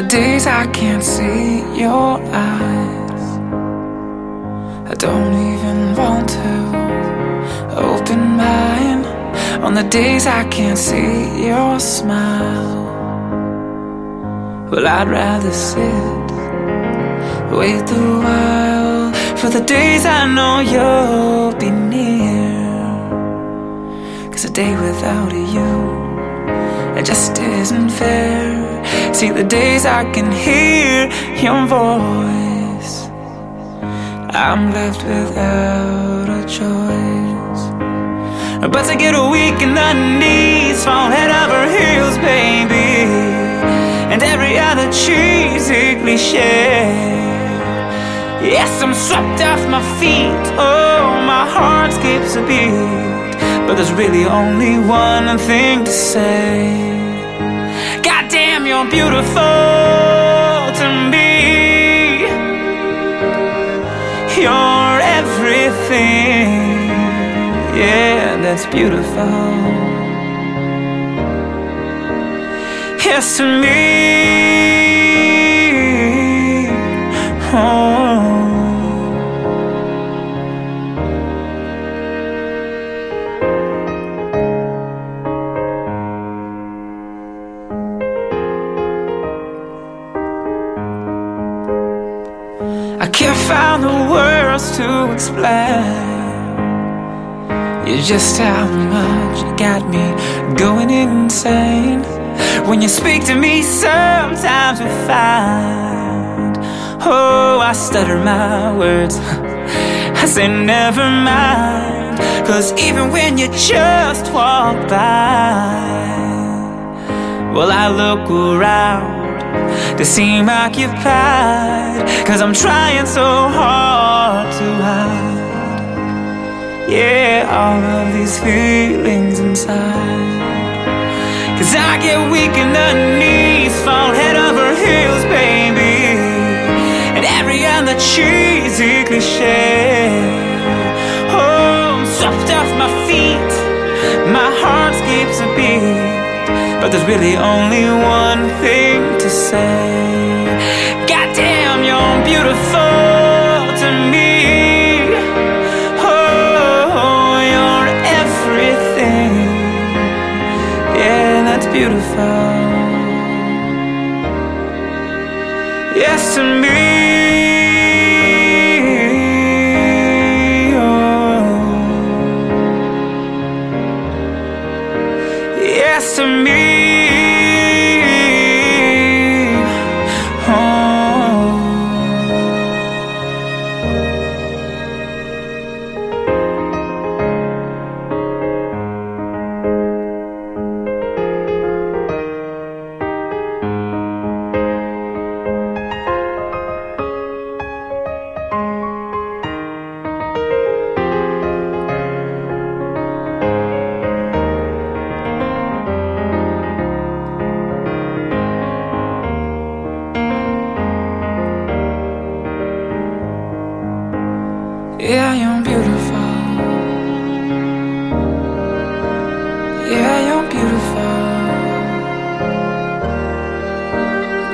the days I can't see your eyes, I don't even want to open mine. On the days I can't see your smile, well, I'd rather sit, wait a while for the days I know you'll be near. Cause a day without you, it just isn't fair. See the days I can hear your voice, I'm left without a choice. But to get weak in the knees, fall head over heels, baby, and every other cheesy cliche. Yes, I'm swept off my feet. Oh, my heart skips a beat. But there's really only one thing to say. Goddamn, you're beautiful to me. You're everything. Yeah, that's beautiful. Yes, to me. Oh. Can't the words to explain. It's just how much you got me going insane. When you speak to me, sometimes we find. Oh, I stutter my words. I say, never mind. Cause even when you just walk by, well, I look around to seem occupied. Cause I'm trying so hard to hide. Yeah, all of these feelings inside. Cause I get weak in the knees, fall head over heels, baby. And every other cheesy cliche. Oh, I'm swept off my feet, my heart skips a beat. But there's really only one thing to say. Beautiful. Yes, to me. Oh. Yes, to me. Yeah, you're beautiful. Yeah, you're beautiful.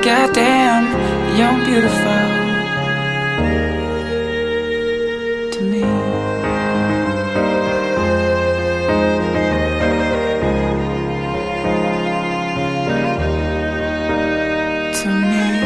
Goddamn, you're beautiful. to me To me.